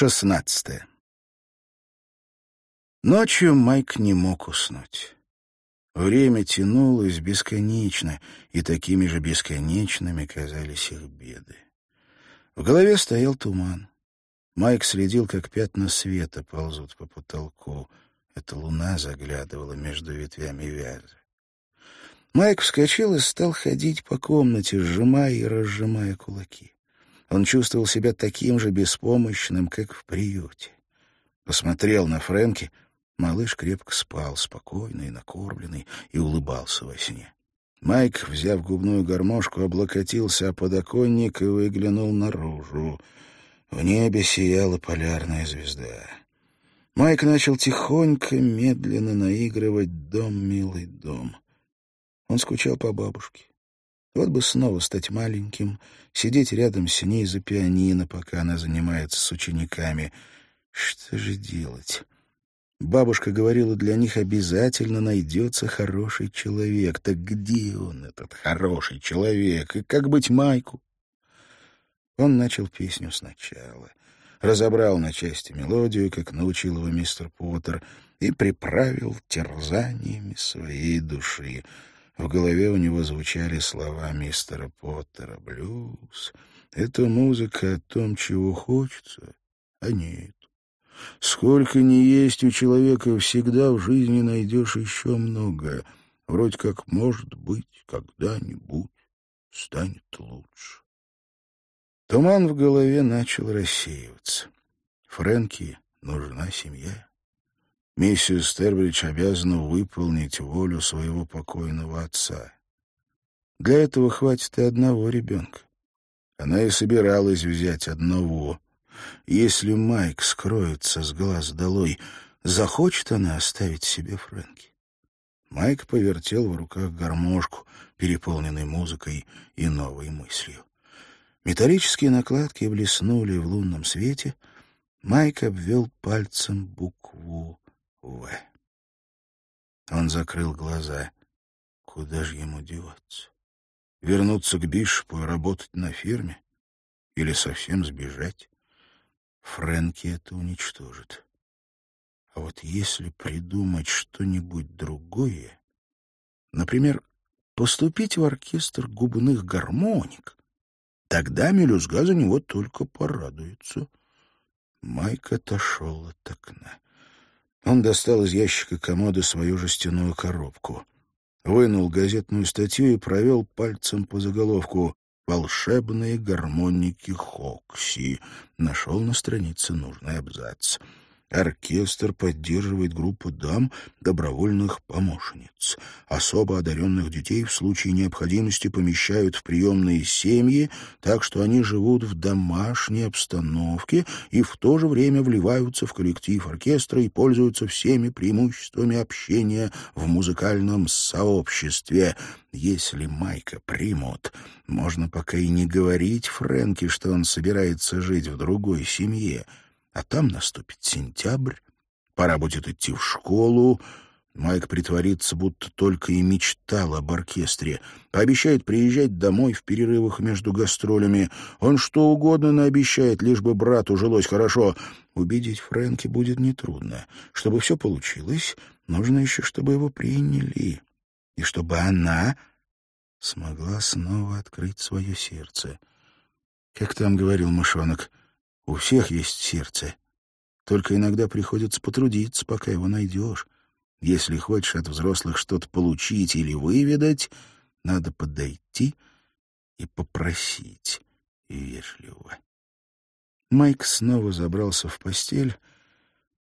Шестнадцатое. Ночью Майк не мог уснуть. Время тянулось бесконечно, и такими же бесконечными казались их беды. В голове стоял туман. Майк следил, как пятна света ползут по потолку. Эта луна заглядывала между ветвями вяза. Майк вскочил и стал ходить по комнате, сжимая и разжимая кулаки. Он чувствовал себя таким же беспомощным, как в приюте. Посмотрел на Фрэнки. Малыш крепко спал, спокойный, накормленный, и улыбался во сне. Майк, взяв губную гармошку, облокотился о подоконник и выглянул наружу. В небе сияла полярная звезда. Майк начал тихонько, медленно наигрывать «Дом, милый дом». Он скучал по бабушке. Вот бы снова стать маленьким, сидеть рядом с ней за пианино, пока она занимается с учениками. Что же делать? Бабушка говорила, для них обязательно найдется хороший человек. Так где он, этот хороший человек? И как быть Майку? Он начал песню сначала. Разобрал на части мелодию, как научил его мистер Поттер, и приправил терзаниями своей души — в голове у него звучали слова мистера Поттера. «Блюз — это музыка о том, чего хочется, а нет. Сколько ни есть у человека, всегда в жизни найдешь еще много. Вроде как, может быть, когда-нибудь станет лучше». Туман в голове начал рассеиваться. Фрэнки нужна семья. Миссис Стербридж обязана выполнить волю своего покойного отца. Для этого хватит и одного ребенка. Она и собиралась взять одного. Если Майк скроется с глаз долой, захочет она оставить себе Фрэнки. Майк повертел в руках гармошку, переполненной музыкой и новой мыслью. Металлические накладки блеснули в лунном свете. Майк обвел пальцем букву в. Он закрыл глаза. Куда же ему деваться? Вернуться к Бишопу и работать на ферме? Или совсем сбежать? Фрэнки это уничтожит. А вот если придумать что-нибудь другое, например, поступить в оркестр губных гармоник, тогда мелюзга за него только порадуется. Майк отошел от окна. Он достал из ящика комода свою жестяную коробку. Вынул газетную статью и провел пальцем по заголовку «Волшебные гармоники Хокси». Нашел на странице нужный абзац. Оркестр поддерживает группу дам, добровольных помощниц. Особо одаренных детей в случае необходимости помещают в приемные семьи, так что они живут в домашней обстановке и в то же время вливаются в коллектив оркестра и пользуются всеми преимуществами общения в музыкальном сообществе. Если Майка примут, можно пока и не говорить Фрэнки, что он собирается жить в другой семье — а там наступит сентябрь, пора будет идти в школу. Майк притворится, будто только и мечтал об оркестре. Пообещает приезжать домой в перерывах между гастролями. Он что угодно наобещает, лишь бы брату жилось хорошо. Убедить Фрэнки будет нетрудно. Чтобы все получилось, нужно еще, чтобы его приняли. И чтобы она смогла снова открыть свое сердце. Как там говорил мышонок, у всех есть сердце. Только иногда приходится потрудиться, пока его найдешь. Если хочешь от взрослых что-то получить или выведать, надо подойти и попросить вежливо. Майк снова забрался в постель,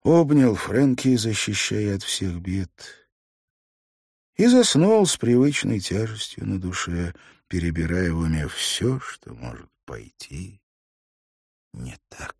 обнял Фрэнки, защищая от всех бед, и заснул с привычной тяжестью на душе, перебирая в уме все, что может пойти не так.